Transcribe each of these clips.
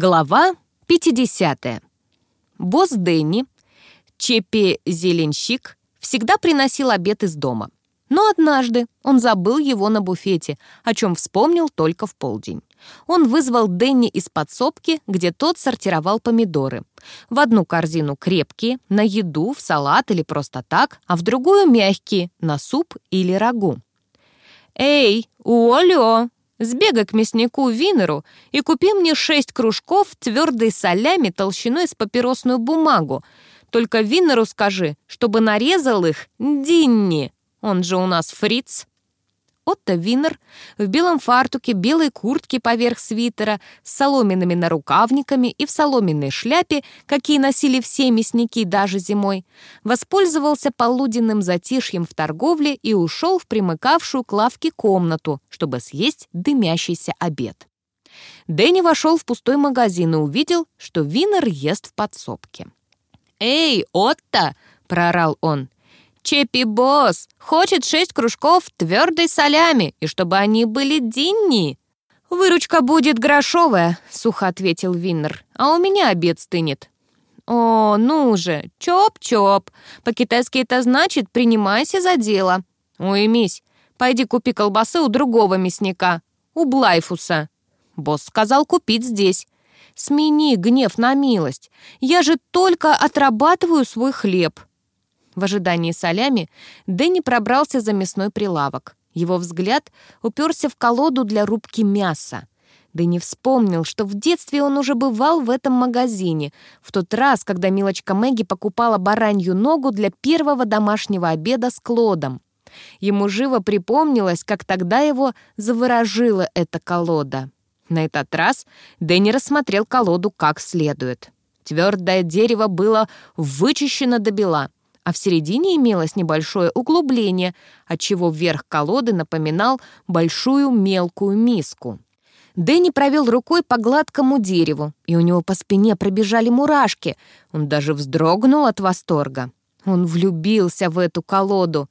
Глава 50. Босс Дэнни, Чепи Зеленщик, всегда приносил обед из дома. Но однажды он забыл его на буфете, о чем вспомнил только в полдень. Он вызвал Дэнни из подсобки, где тот сортировал помидоры. В одну корзину крепкие, на еду, в салат или просто так, а в другую мягкие, на суп или рагу. «Эй, Уолё!» Сбегай к мяснику Винеру и купи мне шесть кружков твердой солями толщиной с папиросную бумагу. Только Винеру скажи, чтобы нарезал их Динни. Он же у нас фриц. Отто Винер в белом фартуке, белой куртке поверх свитера, с соломенными нарукавниками и в соломенной шляпе, какие носили все мясники даже зимой, воспользовался полуденным затишьем в торговле и ушел в примыкавшую к лавке комнату, чтобы съесть дымящийся обед. Дэнни вошел в пустой магазин и увидел, что Винер ест в подсобке. «Эй, Отто!» — проорал он. Чепи Босс хочет шесть кружков твердой салями, и чтобы они были динни». «Выручка будет грошовая», — сухо ответил Виннер, «а у меня обед стынет». «О, ну же, chop-chop. По-китайски это значит «принимайся за дело». «Уймись, пойди купи колбасы у другого мясника, у Блайфуса». Босс сказал купить здесь. «Смени гнев на милость. Я же только отрабатываю свой хлеб». В ожидании солями Дэнни пробрался за мясной прилавок. Его взгляд уперся в колоду для рубки мяса. Дэнни вспомнил, что в детстве он уже бывал в этом магазине, в тот раз, когда милочка Мэгги покупала баранью ногу для первого домашнего обеда с Клодом. Ему живо припомнилось, как тогда его заворожила эта колода. На этот раз Дэнни рассмотрел колоду как следует. Твердое дерево было вычищено до бела а в середине имелось небольшое углубление, отчего верх колоды напоминал большую мелкую миску. Дэнни провел рукой по гладкому дереву, и у него по спине пробежали мурашки. Он даже вздрогнул от восторга. Он влюбился в эту колоду.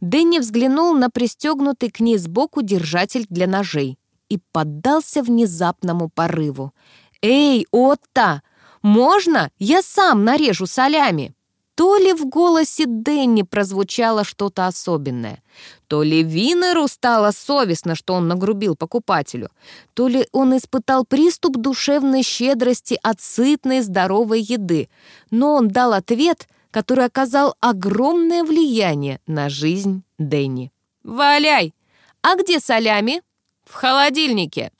Дэнни взглянул на пристегнутый к ней сбоку держатель для ножей и поддался внезапному порыву. «Эй, Отта, можно я сам нарежу солями?» То ли в голосе Дэнни прозвучало что-то особенное, то ли Винеру стало совестно, что он нагрубил покупателю, то ли он испытал приступ душевной щедрости от сытной здоровой еды, но он дал ответ, который оказал огромное влияние на жизнь Дэнни. «Валяй! А где солями?» «В холодильнике!»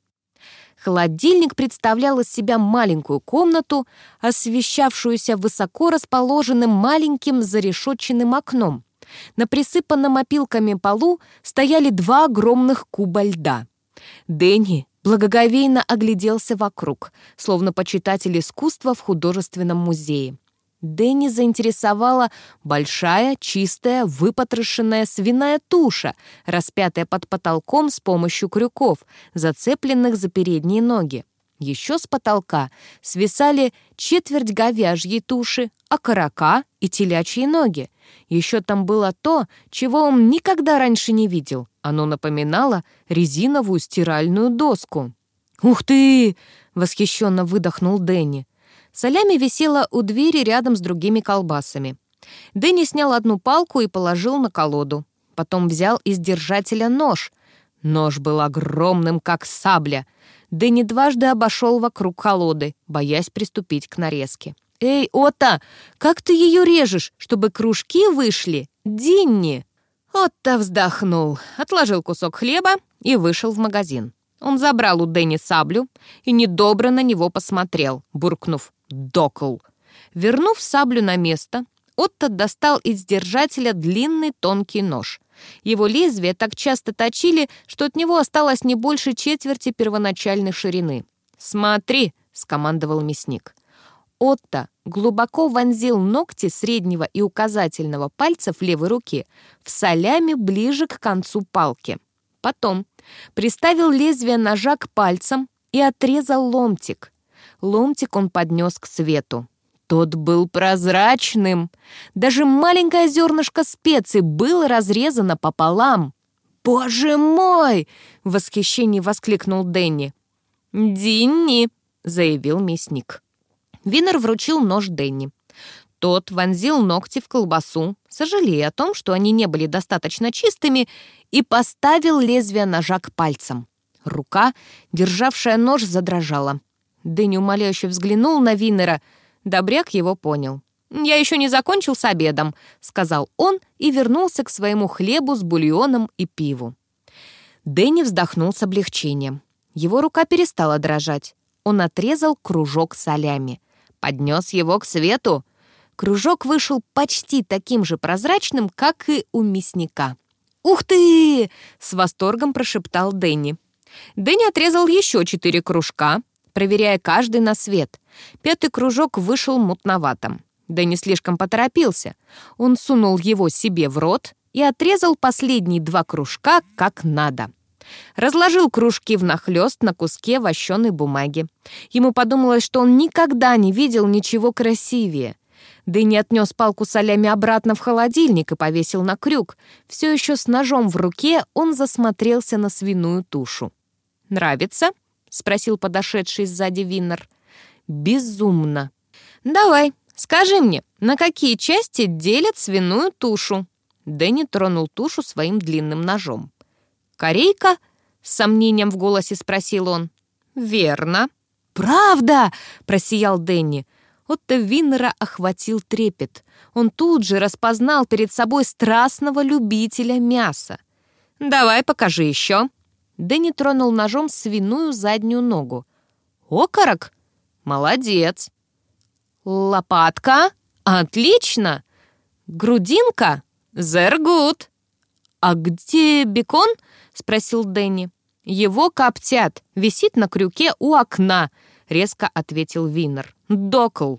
Холодильник представлял из себя маленькую комнату, освещавшуюся высоко расположенным маленьким зарешетченным окном. На присыпанном опилками полу стояли два огромных куба льда. Дэнни благоговейно огляделся вокруг, словно почитатель искусства в художественном музее. Дэнни заинтересовала большая, чистая, выпотрошенная свиная туша, распятая под потолком с помощью крюков, зацепленных за передние ноги. Еще с потолка свисали четверть говяжьей туши, окорока и телячьи ноги. Еще там было то, чего он никогда раньше не видел. Оно напоминало резиновую стиральную доску. «Ух ты!» — восхищенно выдохнул Дэнни. Солями висела у двери рядом с другими колбасами. Дэнни снял одну палку и положил на колоду. Потом взял из держателя нож. Нож был огромным, как сабля. Дэнни дважды обошел вокруг колоды, боясь приступить к нарезке. «Эй, Отто, как ты ее режешь, чтобы кружки вышли? Динни!» Отто вздохнул, отложил кусок хлеба и вышел в магазин. Он забрал у Дэнни саблю и недобро на него посмотрел, буркнув «Докл». Вернув саблю на место, Отто достал из держателя длинный тонкий нож. Его лезвие так часто точили, что от него осталось не больше четверти первоначальной ширины. «Смотри!» — скомандовал мясник. Отто глубоко вонзил ногти среднего и указательного пальцев левой руки в солями ближе к концу палки. Потом приставил лезвие ножа к пальцам и отрезал ломтик. Ломтик он поднес к свету. Тот был прозрачным. Даже маленькое зернышко специй было разрезано пополам. «Боже мой!» — в восхищении воскликнул Дэнни. «Динни!» — заявил мясник. Винер вручил нож Дэнни. Тот вонзил ногти в колбасу, сожалея о том, что они не были достаточно чистыми, и поставил лезвие ножа к пальцам. Рука, державшая нож, задрожала. Дэнни умоляюще взглянул на Виннера. Добряк его понял. «Я еще не закончил с обедом», — сказал он и вернулся к своему хлебу с бульоном и пиву. Дэнни вздохнул с облегчением. Его рука перестала дрожать. Он отрезал кружок солями. Поднес его к свету. Кружок вышел почти таким же прозрачным, как и у мясника. «Ух ты!» — с восторгом прошептал Дэнни. Дэнни отрезал еще четыре кружка, проверяя каждый на свет. Пятый кружок вышел мутноватым. Дэнни слишком поторопился. Он сунул его себе в рот и отрезал последние два кружка как надо. Разложил кружки внахлёст на куске вощеной бумаги. Ему подумалось, что он никогда не видел ничего красивее. Дэнни отнес палку солями обратно в холодильник и повесил на крюк. Все еще с ножом в руке он засмотрелся на свиную тушу. «Нравится?» — спросил подошедший сзади Виннер. «Безумно!» «Давай, скажи мне, на какие части делят свиную тушу?» Дэнни тронул тушу своим длинным ножом. «Корейка?» — с сомнением в голосе спросил он. «Верно». «Правда!» — просиял Дэнни. Отто Виннера охватил трепет. Он тут же распознал перед собой страстного любителя мяса. «Давай покажи еще». Дэнни тронул ножом свиную заднюю ногу. «Окорок? Молодец!» «Лопатка? Отлично! Грудинка? Зергут!» «А где бекон?» — спросил Дэнни. «Его коптят, висит на крюке у окна», — резко ответил Виннер. «Докл».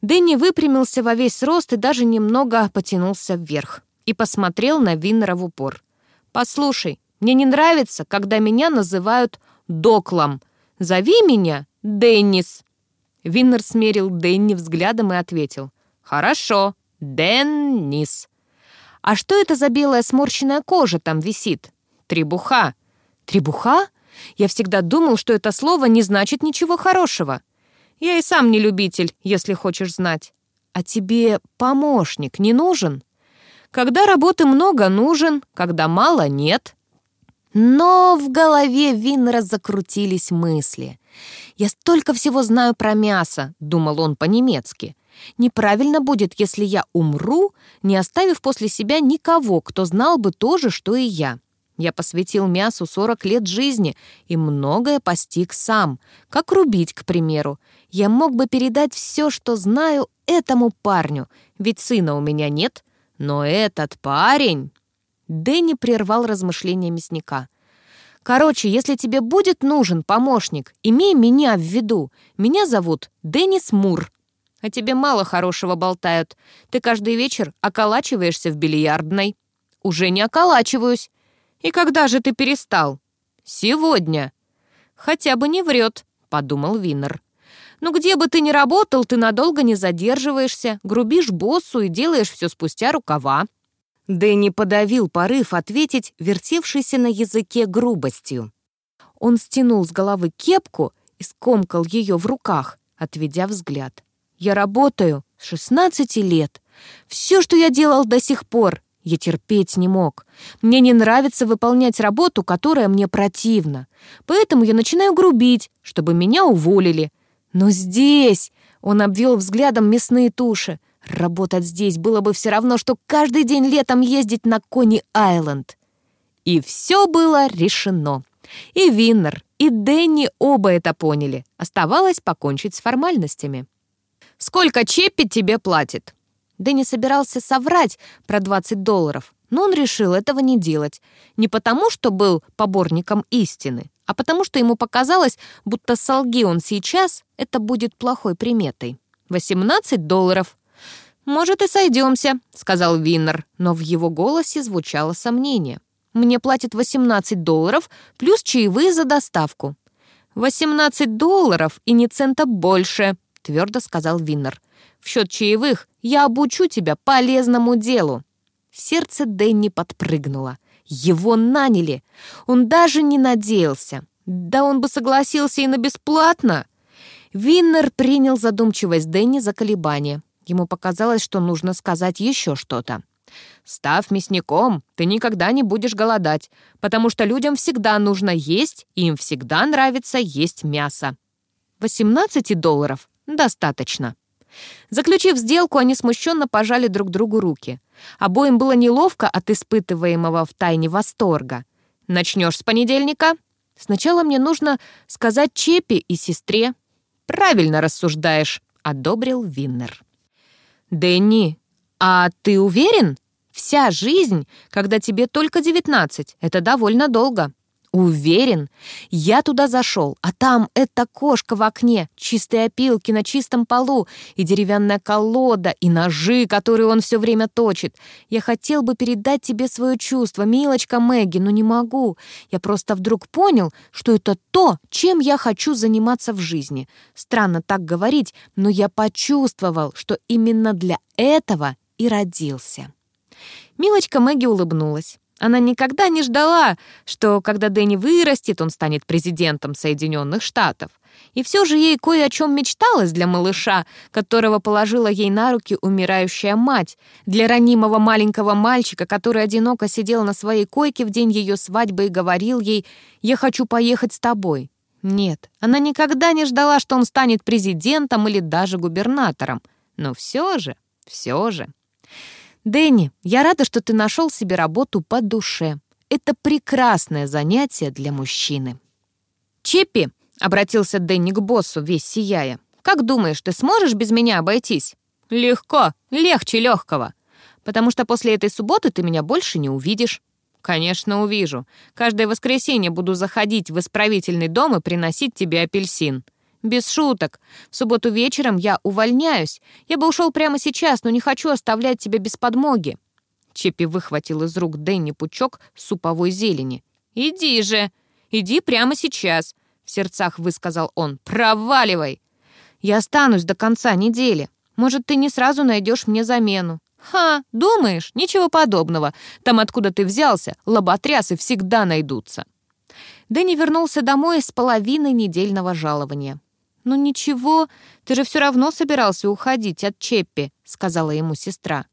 Дэнни выпрямился во весь рост и даже немного потянулся вверх и посмотрел на Виннера в упор. «Послушай, мне не нравится, когда меня называют Доклом. Зови меня Деннис». Виннер смерил Дэнни взглядом и ответил. «Хорошо, Деннис». «А что это за белая сморщенная кожа там висит?» «Требуха». «Требуха? Я всегда думал, что это слово не значит ничего хорошего. Я и сам не любитель, если хочешь знать. А тебе помощник не нужен?» «Когда работы много, нужен, когда мало, нет». Но в голове Виннера закрутились мысли. «Я столько всего знаю про мясо», — думал он по-немецки. Неправильно будет, если я умру, не оставив после себя никого, кто знал бы то же, что и я. Я посвятил мясу 40 лет жизни и многое постиг сам. Как рубить, к примеру. Я мог бы передать все, что знаю, этому парню, ведь сына у меня нет. Но этот парень... Дэнни прервал размышления мясника. «Короче, если тебе будет нужен помощник, имей меня в виду. Меня зовут Деннис Мур. О тебе мало хорошего болтают. Ты каждый вечер околачиваешься в бильярдной. Уже не околачиваюсь. И когда же ты перестал? Сегодня. Хотя бы не врет, подумал Виннер. Ну где бы ты ни работал, ты надолго не задерживаешься, грубишь боссу и делаешь все спустя рукава. Дэнни подавил порыв ответить вертевшейся на языке грубостью. Он стянул с головы кепку и скомкал ее в руках, отведя взгляд. Я работаю с 16 лет. Все, что я делал до сих пор, я терпеть не мог. Мне не нравится выполнять работу, которая мне противна. Поэтому я начинаю грубить, чтобы меня уволили. Но здесь... Он обвел взглядом мясные туши. Работать здесь было бы все равно, что каждый день летом ездить на Кони-Айленд. И все было решено. И Виннер, и Дэнни оба это поняли. Оставалось покончить с формальностями. Сколько Чеппи тебе платит?» Дэнни собирался соврать про 20 долларов, но он решил этого не делать. Не потому, что был поборником истины, а потому, что ему показалось, будто солги он сейчас, это будет плохой приметой. 18 долларов. «Может, и сойдемся», — сказал Виннер, но в его голосе звучало сомнение. «Мне платят 18 долларов плюс чаевые за доставку». «18 долларов и ни цента больше», — твердо сказал Виннер. «В счет чаевых я обучу тебя полезному делу». Сердце Дэнни подпрыгнуло. Его наняли. Он даже не надеялся. Да он бы согласился и на бесплатно. Виннер принял задумчивость Дэнни за колебание. Ему показалось, что нужно сказать еще что-то. «Став мясником, ты никогда не будешь голодать, потому что людям всегда нужно есть, и им всегда нравится есть мясо». 18 долларов достаточно. Заключив сделку, они смущенно пожали друг другу руки. Обоим было неловко от испытываемого в тайне восторга. «Начнешь с понедельника?» «Сначала мне нужно сказать Чепи и сестре». «Правильно рассуждаешь», — одобрил Виннер. «Дэнни, а ты уверен? Вся жизнь, когда тебе только девятнадцать, это довольно долго». Уверен, я туда зашел, а там эта кошка в окне, чистые опилки на чистом полу и деревянная колода, и ножи, которые он все время точит. Я хотел бы передать тебе свое чувство, милочка Мэгги, но не могу. Я просто вдруг понял, что это то, чем я хочу заниматься в жизни. Странно так говорить, но я почувствовал, что именно для этого и родился. Милочка Мэгги улыбнулась. Она никогда не ждала, что когда Дэнни вырастет, он станет президентом Соединенных Штатов. И все же ей кое о чем мечталось для малыша, которого положила ей на руки умирающая мать, для ранимого маленького мальчика, который одиноко сидел на своей койке в день ее свадьбы и говорил ей «Я хочу поехать с тобой». Нет, она никогда не ждала, что он станет президентом или даже губернатором. Но все же, все же... «Дэнни, я рада, что ты нашел себе работу по душе. Это прекрасное занятие для мужчины». «Чиппи», — обратился Дэнни к боссу, весь сияя, «как думаешь, ты сможешь без меня обойтись?» «Легко, легче легкого. Потому что после этой субботы ты меня больше не увидишь». «Конечно, увижу. Каждое воскресенье буду заходить в исправительный дом и приносить тебе апельсин. Без шуток. В субботу вечером я увольняюсь. Я бы ушел прямо сейчас, но не хочу оставлять тебя без подмоги». Чеппи выхватил из рук Дэнни пучок суповой зелени. «Иди же! Иди прямо сейчас!» — в сердцах высказал он. «Проваливай!» «Я останусь до конца недели. Может, ты не сразу найдешь мне замену». «Ха, думаешь? Ничего подобного. Там, откуда ты взялся, лоботрясы всегда найдутся». Дэнни вернулся домой с половиной недельного жалования. «Ну ничего, ты же все равно собирался уходить от Чеппи», — сказала ему сестра.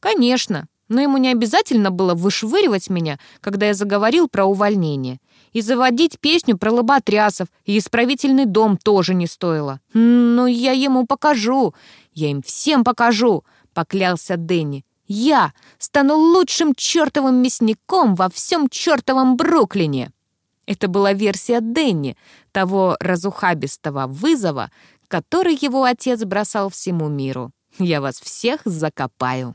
«Конечно, но ему не обязательно было вышвыривать меня, когда я заговорил про увольнение. И заводить песню про лоботрясов и исправительный дом тоже не стоило. Но я ему покажу, я им всем покажу», — поклялся Дэнни. «Я стану лучшим чертовым мясником во всем чертовом Бруклине!» Это была версия Денни, того разухабистого вызова, который его отец бросал всему миру. «Я вас всех закопаю».